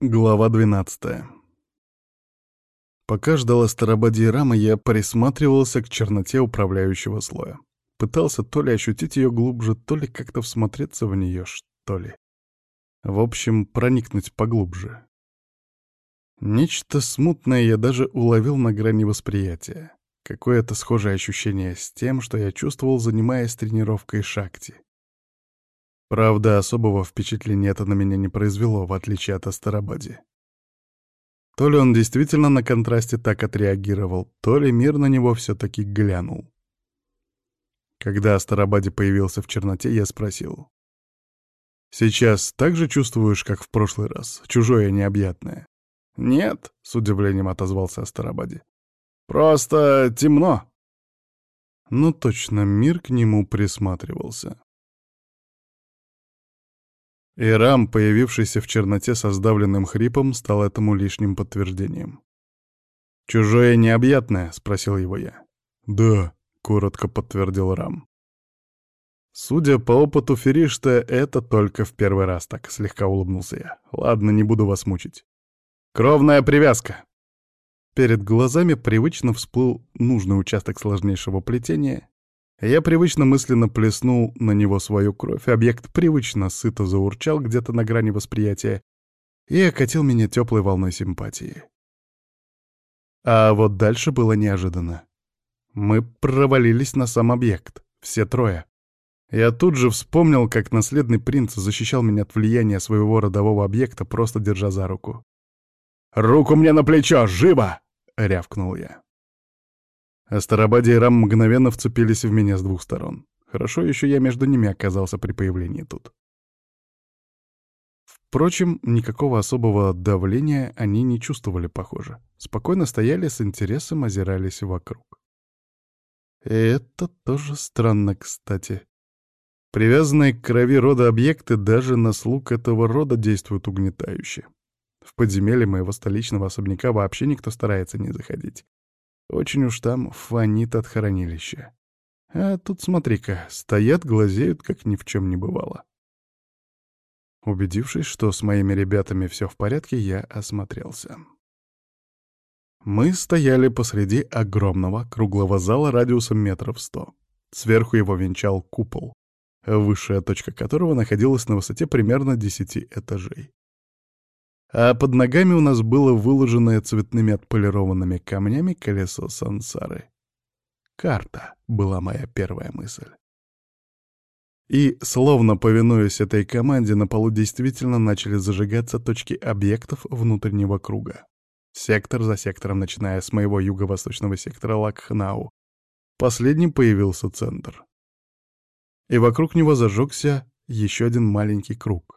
Глава 12 Пока ждала Старобади Рама, я присматривался к черноте управляющего слоя. Пытался то ли ощутить ее глубже, то ли как-то всмотреться в нее, что ли. В общем, проникнуть поглубже. Нечто смутное я даже уловил на грани восприятия. Какое-то схожее ощущение с тем, что я чувствовал, занимаясь тренировкой шакти. Правда, особого впечатления это на меня не произвело, в отличие от Астарабади. То ли он действительно на контрасте так отреагировал, то ли мир на него все-таки глянул. Когда Астарабаде появился в черноте, я спросил. «Сейчас так же чувствуешь, как в прошлый раз? Чужое необъятное?» «Нет», — с удивлением отозвался Астарабаде. «Просто темно». Ну точно, мир к нему присматривался. Ирам, появившийся в черноте со сдавленным хрипом, стал этому лишним подтверждением. «Чужое необъятное?» — спросил его я. «Да», — коротко подтвердил Рам. Судя по опыту Феришта, это только в первый раз так, слегка улыбнулся я. Ладно, не буду вас мучить. Кровная привязка. Перед глазами привычно всплыл нужный участок сложнейшего плетения, я привычно мысленно плеснул на него свою кровь, объект привычно сыто заурчал где-то на грани восприятия и окатил меня теплой волной симпатии. А вот дальше было неожиданно. Мы провалились на сам объект, все трое. Я тут же вспомнил, как наследный принц защищал меня от влияния своего родового объекта, просто держа за руку. «Руку мне на плечо! Живо!» — рявкнул я. Астарабаде и Рам мгновенно вцепились в меня с двух сторон. Хорошо еще я между ними оказался при появлении тут. Впрочем, никакого особого давления они не чувствовали, похоже. Спокойно стояли, с интересом озирались вокруг. И это тоже странно, кстати. Привязанные к крови рода объекты даже на слуг этого рода действуют угнетающе. В подземелье моего столичного особняка вообще никто старается не заходить. Очень уж там фонит от хранилища. А тут смотри-ка, стоят, глазеют, как ни в чем не бывало. Убедившись, что с моими ребятами все в порядке, я осмотрелся. Мы стояли посреди огромного круглого зала радиусом метров сто. Сверху его венчал купол, высшая точка которого находилась на высоте примерно десяти этажей а под ногами у нас было выложенное цветными отполированными камнями колесо сансары. Карта была моя первая мысль. И, словно повинуясь этой команде, на полу действительно начали зажигаться точки объектов внутреннего круга. Сектор за сектором, начиная с моего юго-восточного сектора Лакхнау. Последним появился центр. И вокруг него зажегся еще один маленький круг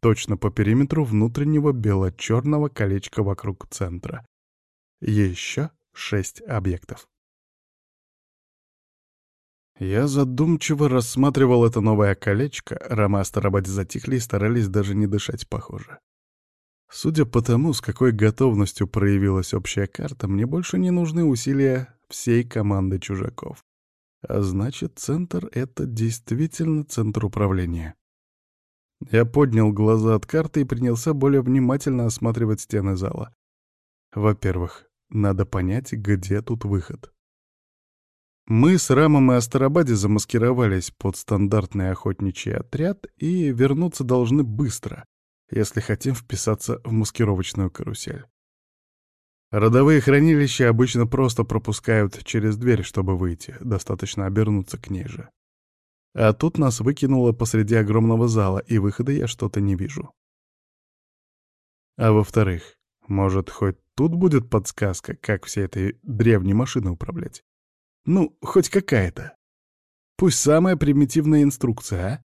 точно по периметру внутреннего бело-черного колечка вокруг центра. Еще шесть объектов. Я задумчиво рассматривал это новое колечко, Рома Старобади затихли и старались даже не дышать, похоже. Судя по тому, с какой готовностью проявилась общая карта, мне больше не нужны усилия всей команды чужаков. А значит, центр — это действительно центр управления. Я поднял глаза от карты и принялся более внимательно осматривать стены зала. Во-первых, надо понять, где тут выход. Мы с Рамом и Астарабаде замаскировались под стандартный охотничий отряд и вернуться должны быстро, если хотим вписаться в маскировочную карусель. Родовые хранилища обычно просто пропускают через дверь, чтобы выйти, достаточно обернуться к ней же. А тут нас выкинуло посреди огромного зала, и выхода я что-то не вижу. А во-вторых, может, хоть тут будет подсказка, как всей этой древней машиной управлять? Ну, хоть какая-то. Пусть самая примитивная инструкция, а?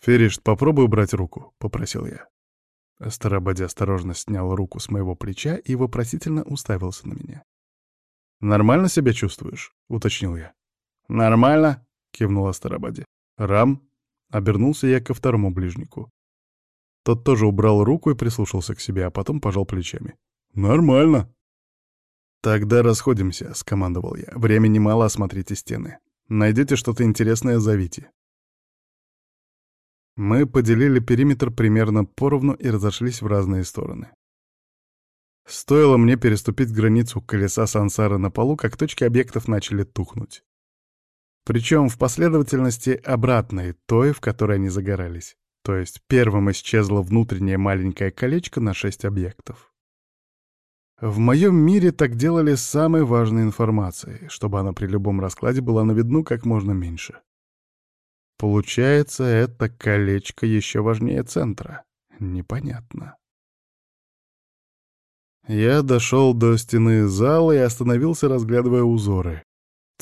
«Феришт, попробуй убрать руку», — попросил я. Старободи осторожно снял руку с моего плеча и вопросительно уставился на меня. «Нормально себя чувствуешь?» — уточнил я. «Нормально?» — кивнула Старобади. «Рам?» — обернулся я ко второму ближнику. Тот тоже убрал руку и прислушался к себе, а потом пожал плечами. «Нормально». «Тогда расходимся», — скомандовал я. «Времени мало, осмотрите стены. Найдете что-то интересное, зовите». Мы поделили периметр примерно поровну и разошлись в разные стороны. Стоило мне переступить границу колеса сансары на полу, как точки объектов начали тухнуть. Причем в последовательности обратной, той, в которой они загорались. То есть первым исчезло внутреннее маленькое колечко на шесть объектов. В моем мире так делали с самой важной информацией, чтобы она при любом раскладе была на видну как можно меньше. Получается, это колечко еще важнее центра. Непонятно. Я дошел до стены зала и остановился, разглядывая узоры.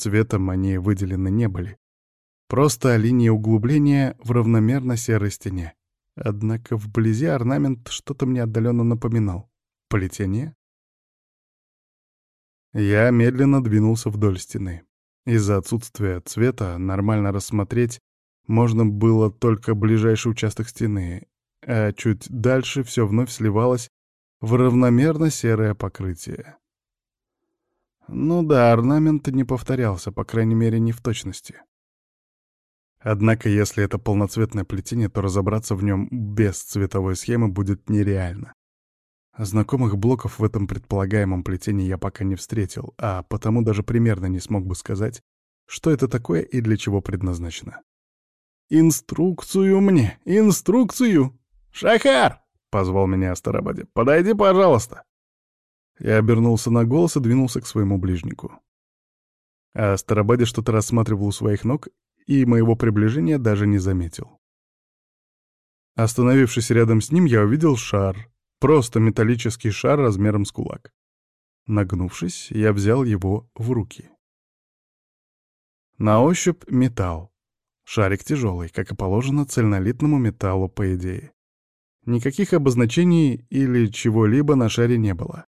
Цветом они выделены не были. Просто линии углубления в равномерно серой стене. Однако вблизи орнамент что-то мне отдаленно напоминал. Плетение? Я медленно двинулся вдоль стены. Из-за отсутствия цвета нормально рассмотреть можно было только ближайший участок стены, а чуть дальше все вновь сливалось в равномерно серое покрытие. Ну да, орнамент не повторялся, по крайней мере, не в точности. Однако, если это полноцветное плетение, то разобраться в нем без цветовой схемы будет нереально. Знакомых блоков в этом предполагаемом плетении я пока не встретил, а потому даже примерно не смог бы сказать, что это такое и для чего предназначено. «Инструкцию мне! Инструкцию! Шахар!» — позвал меня Астарабаде. «Подойди, пожалуйста!» Я обернулся на голос и двинулся к своему ближнику. А Астарабаде что-то рассматривал у своих ног и моего приближения даже не заметил. Остановившись рядом с ним, я увидел шар. Просто металлический шар размером с кулак. Нагнувшись, я взял его в руки. На ощупь металл. Шарик тяжелый, как и положено цельнолитному металлу, по идее. Никаких обозначений или чего-либо на шаре не было.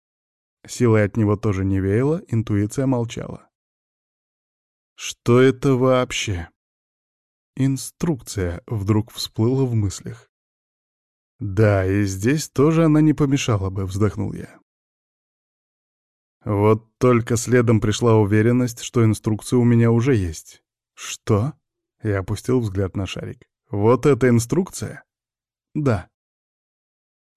Силой от него тоже не веяло, интуиция молчала. Что это вообще? Инструкция вдруг всплыла в мыслях. Да, и здесь тоже она не помешала бы, вздохнул я. Вот только следом пришла уверенность, что инструкция у меня уже есть. Что? Я опустил взгляд на шарик. Вот эта инструкция? Да.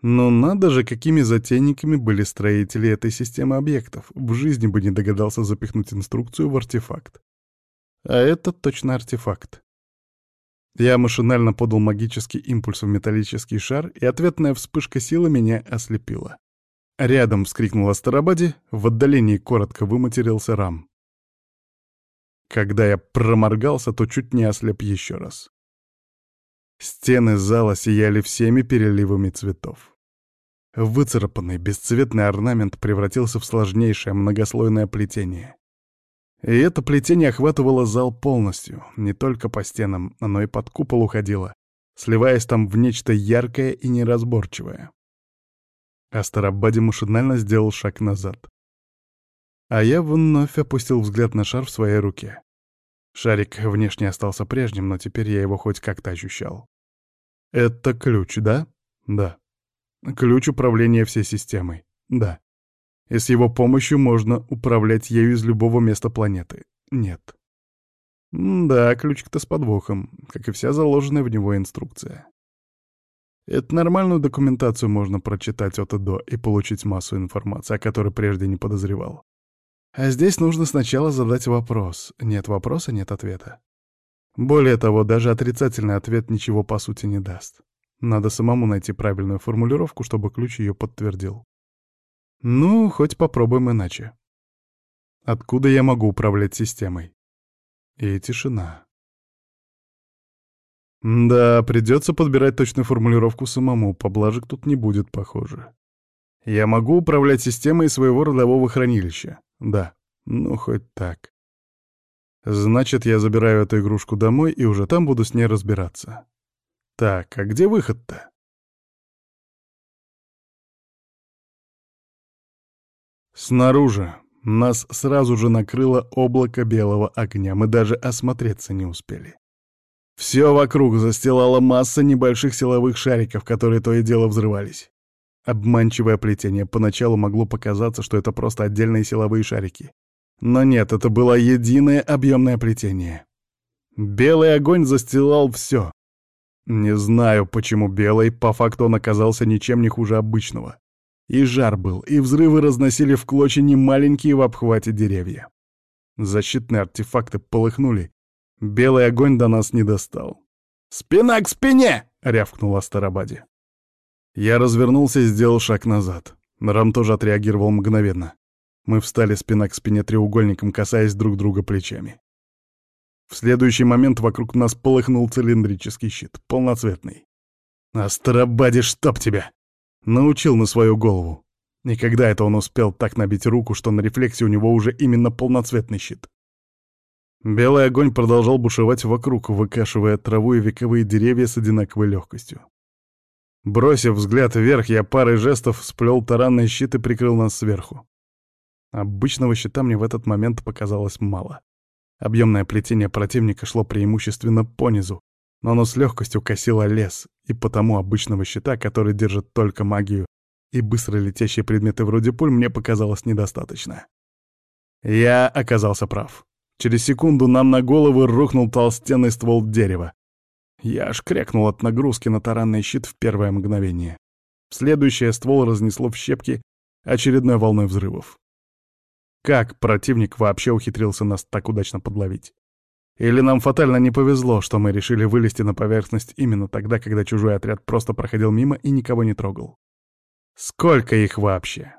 Но надо же, какими затейниками были строители этой системы объектов. В жизни бы не догадался запихнуть инструкцию в артефакт. А это точно артефакт. Я машинально подал магический импульс в металлический шар, и ответная вспышка силы меня ослепила. Рядом вскрикнула Старабади, в отдалении коротко выматерился Рам. Когда я проморгался, то чуть не ослеп еще раз. Стены зала сияли всеми переливами цветов. Выцарапанный, бесцветный орнамент превратился в сложнейшее многослойное плетение. И это плетение охватывало зал полностью, не только по стенам, но и под купол уходило, сливаясь там в нечто яркое и неразборчивое. Астарабаде машинально сделал шаг назад. А я вновь опустил взгляд на шар в своей руке. Шарик внешне остался прежним, но теперь я его хоть как-то ощущал. «Это ключ, да?» «Да». Ключ управления всей системой. Да. И с его помощью можно управлять ею из любого места планеты. Нет. да, ключик-то с подвохом, как и вся заложенная в него инструкция. Это нормальную документацию можно прочитать от и до и получить массу информации, о которой прежде не подозревал. А здесь нужно сначала задать вопрос. Нет вопроса — нет ответа. Более того, даже отрицательный ответ ничего по сути не даст. Надо самому найти правильную формулировку, чтобы ключ ее подтвердил. Ну, хоть попробуем иначе. Откуда я могу управлять системой? И тишина. Да, придется подбирать точную формулировку самому, поблажек тут не будет, похоже. Я могу управлять системой своего родового хранилища. Да, ну хоть так. Значит, я забираю эту игрушку домой и уже там буду с ней разбираться. Так, а где выход-то? Снаружи нас сразу же накрыло облако белого огня, мы даже осмотреться не успели. Все вокруг застилала масса небольших силовых шариков, которые то и дело взрывались. Обманчивое плетение поначалу могло показаться, что это просто отдельные силовые шарики. Но нет, это было единое объемное плетение. Белый огонь застилал все, Не знаю, почему белый, по факту он оказался ничем не хуже обычного. И жар был, и взрывы разносили в клочья немаленькие в обхвате деревья. Защитные артефакты полыхнули. Белый огонь до нас не достал. «Спина к спине!» — рявкнул Астарабаде. Я развернулся и сделал шаг назад. Рам тоже отреагировал мгновенно. Мы встали спина к спине треугольником, касаясь друг друга плечами. В следующий момент вокруг нас полыхнул цилиндрический щит, полноцветный. «Астарабаде, чтоб тебя!» Научил на свою голову. И когда это он успел так набить руку, что на рефлексе у него уже именно полноцветный щит? Белый огонь продолжал бушевать вокруг, выкашивая траву и вековые деревья с одинаковой легкостью. Бросив взгляд вверх, я парой жестов сплел таранный щит и прикрыл нас сверху. Обычного щита мне в этот момент показалось мало. Объемное плетение противника шло преимущественно понизу, но оно с легкостью косило лес, и потому обычного щита, который держит только магию, и быстро летящие предметы вроде пуль мне показалось недостаточно. Я оказался прав. Через секунду нам на головы рухнул толстенный ствол дерева. Я аж крякнул от нагрузки на таранный щит в первое мгновение. В следующее ствол разнесло в щепки очередной волной взрывов. Как противник вообще ухитрился нас так удачно подловить? Или нам фатально не повезло, что мы решили вылезти на поверхность именно тогда, когда чужой отряд просто проходил мимо и никого не трогал? Сколько их вообще?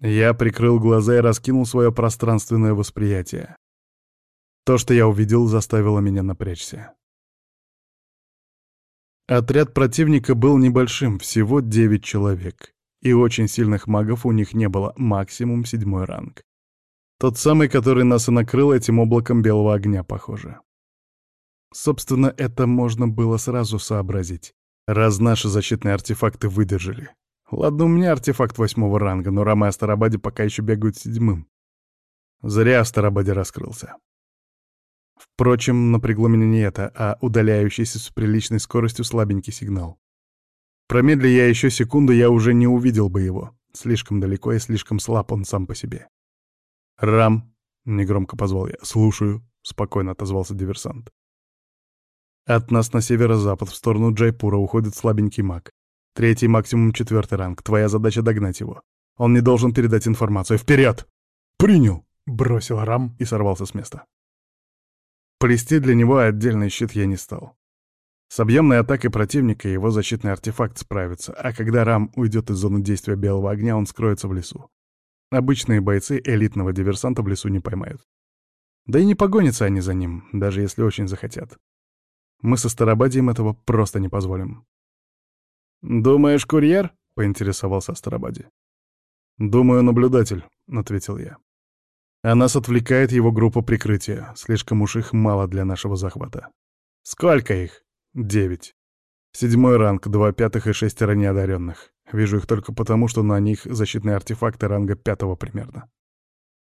Я прикрыл глаза и раскинул свое пространственное восприятие. То, что я увидел, заставило меня напрячься. Отряд противника был небольшим, всего девять человек. И очень сильных магов у них не было, максимум седьмой ранг. Тот самый, который нас и накрыл этим облаком белого огня, похоже. Собственно, это можно было сразу сообразить, раз наши защитные артефакты выдержали. Ладно, у меня артефакт восьмого ранга, но Рама и Астарабаде пока еще бегают седьмым. Зря Астарабаде раскрылся. Впрочем, напрягло меня не это, а удаляющийся с приличной скоростью слабенький сигнал. Промедли я еще секунду, я уже не увидел бы его. Слишком далеко и слишком слаб он сам по себе. «Рам!» — негромко позвал я. «Слушаю», — спокойно отозвался диверсант. От нас на северо-запад, в сторону Джайпура, уходит слабенький маг. Третий, максимум четвертый ранг. Твоя задача — догнать его. Он не должен передать информацию. Вперед! «Принял!» — бросил Рам и сорвался с места. Плести для него отдельный щит я не стал. С объемной атакой противника его защитный артефакт справится, а когда Рам уйдет из зоны действия белого огня, он скроется в лесу. Обычные бойцы элитного диверсанта в лесу не поймают. Да и не погонятся они за ним, даже если очень захотят. Мы со Старобадием этого просто не позволим. «Думаешь, курьер?» — поинтересовался Старобади. «Думаю, наблюдатель», — ответил я. «А нас отвлекает его группа прикрытия. Слишком уж их мало для нашего захвата». «Сколько их?» «Девять. Седьмой ранг, два пятых и шестеро неодаренных. Вижу их только потому, что на них защитные артефакты ранга пятого примерно.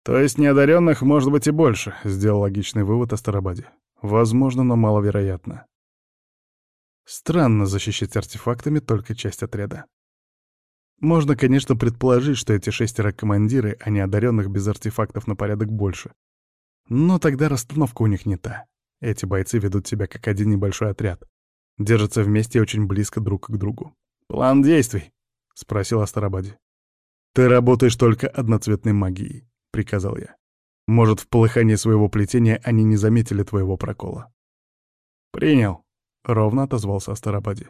То есть неодаренных может быть и больше, сделал логичный вывод о Старобаде. Возможно, но маловероятно. Странно защищать артефактами только часть отряда. Можно, конечно, предположить, что эти шестеро командиры, а не одаренных без артефактов на порядок больше. Но тогда расстановка у них не та. Эти бойцы ведут себя как один небольшой отряд. Держатся вместе очень близко друг к другу. «План действий», — спросил Астарабаде. «Ты работаешь только одноцветной магией», — приказал я. «Может, в полыхании своего плетения они не заметили твоего прокола». «Принял», — ровно отозвался Астарабаде.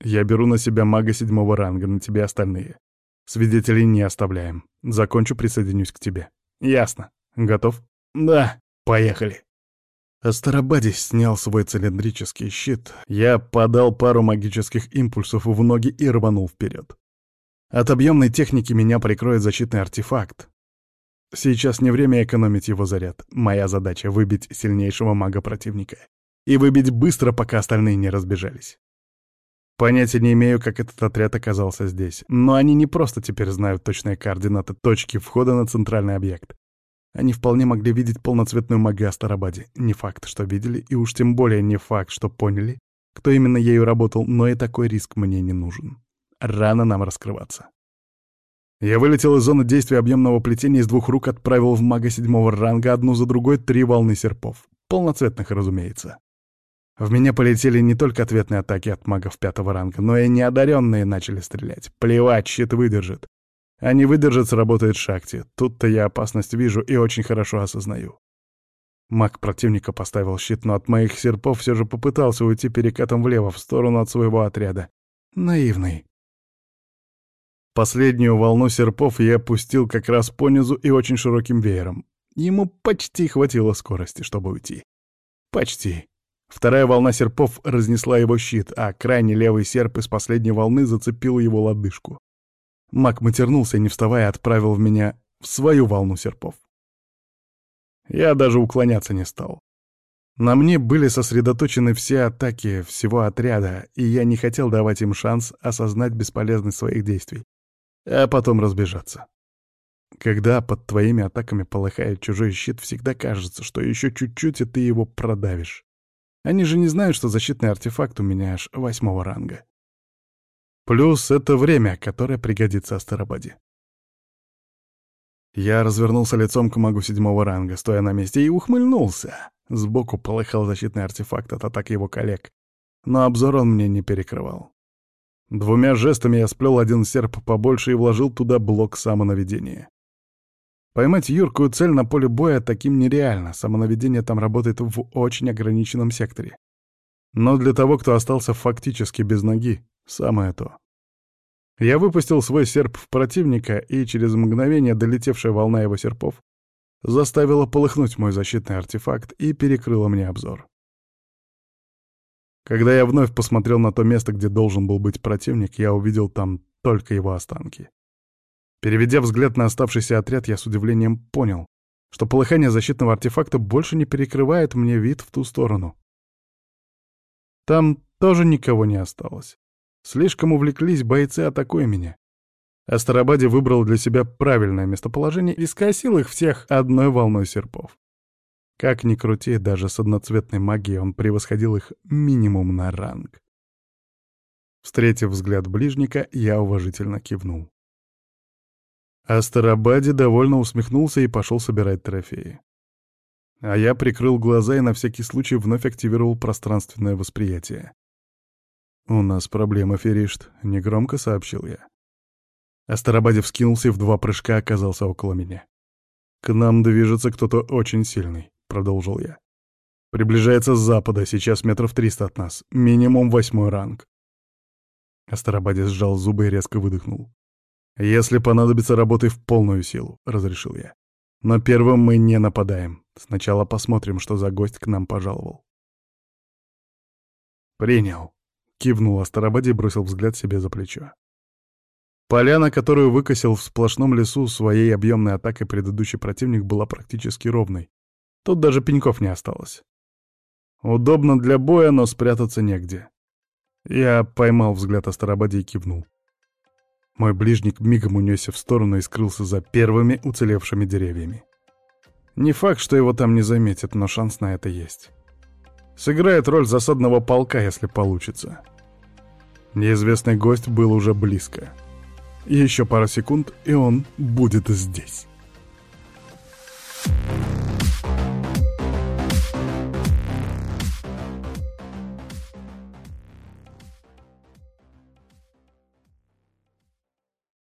«Я беру на себя мага седьмого ранга, на тебе остальные. Свидетелей не оставляем. Закончу, присоединюсь к тебе». «Ясно. Готов?» «Да. Поехали». Астарабадис снял свой цилиндрический щит, я подал пару магических импульсов в ноги и рванул вперед. От объемной техники меня прикроет защитный артефакт. Сейчас не время экономить его заряд. Моя задача — выбить сильнейшего мага противника. И выбить быстро, пока остальные не разбежались. Понятия не имею, как этот отряд оказался здесь, но они не просто теперь знают точные координаты точки входа на центральный объект. Они вполне могли видеть полноцветную магию Астарабаде. Не факт, что видели, и уж тем более не факт, что поняли, кто именно ею работал, но и такой риск мне не нужен. Рано нам раскрываться. Я вылетел из зоны действия объемного плетения из двух рук отправил в мага седьмого ранга одну за другой три волны серпов. Полноцветных, разумеется. В меня полетели не только ответные атаки от магов пятого ранга, но и неодаренные начали стрелять. Плевать, щит выдержит. А не выдержит, сработает шахте. Тут-то я опасность вижу и очень хорошо осознаю. Маг противника поставил щит, но от моих серпов все же попытался уйти перекатом влево, в сторону от своего отряда. Наивный. Последнюю волну серпов я опустил как раз по низу и очень широким веером. Ему почти хватило скорости, чтобы уйти. Почти. Вторая волна серпов разнесла его щит, а крайне левый серп из последней волны зацепил его лодыжку. Маг матернулся и, не вставая, отправил в меня в свою волну серпов. Я даже уклоняться не стал. На мне были сосредоточены все атаки всего отряда, и я не хотел давать им шанс осознать бесполезность своих действий, а потом разбежаться. Когда под твоими атаками полыхает чужой щит, всегда кажется, что еще чуть-чуть, и ты его продавишь. Они же не знают, что защитный артефакт у меня аж восьмого ранга. Плюс это время, которое пригодится Астарабаде. Я развернулся лицом к магу седьмого ранга, стоя на месте, и ухмыльнулся. Сбоку полыхал защитный артефакт от атак его коллег, но обзор он мне не перекрывал. Двумя жестами я сплел один серп побольше и вложил туда блок самонаведения. Поймать юркую цель на поле боя таким нереально, самонаведение там работает в очень ограниченном секторе. Но для того, кто остался фактически без ноги, самое то. Я выпустил свой серп в противника, и через мгновение долетевшая волна его серпов заставила полыхнуть мой защитный артефакт и перекрыла мне обзор. Когда я вновь посмотрел на то место, где должен был быть противник, я увидел там только его останки. Переведя взгляд на оставшийся отряд, я с удивлением понял, что полыхание защитного артефакта больше не перекрывает мне вид в ту сторону. Там тоже никого не осталось. Слишком увлеклись бойцы, атакуя меня. Астарабаде выбрал для себя правильное местоположение и скосил их всех одной волной серпов. Как ни крути, даже с одноцветной магией он превосходил их минимум на ранг. Встретив взгляд ближника, я уважительно кивнул. Астарабаде довольно усмехнулся и пошел собирать трофеи. А я прикрыл глаза и на всякий случай вновь активировал пространственное восприятие. «У нас проблема, Феришт», — негромко сообщил я. Астарабаде вскинулся и в два прыжка оказался около меня. «К нам движется кто-то очень сильный», — продолжил я. «Приближается с запада, сейчас метров триста от нас. Минимум восьмой ранг». Астарабаде сжал зубы и резко выдохнул. «Если понадобится, работай в полную силу», — разрешил я. «Но первым мы не нападаем. Сначала посмотрим, что за гость к нам пожаловал». «Принял», — кивнул Астарабаде и бросил взгляд себе за плечо. Поляна, которую выкосил в сплошном лесу своей объемной атакой предыдущий противник, была практически ровной. Тут даже пеньков не осталось. Удобно для боя, но спрятаться негде. Я поймал взгляд Астарабаде и кивнул. Мой ближник мигом унесся в сторону и скрылся за первыми уцелевшими деревьями. Не факт, что его там не заметят, но шанс на это есть. Сыграет роль засадного полка, если получится. Неизвестный гость был уже близко. Еще пара секунд, и он будет здесь.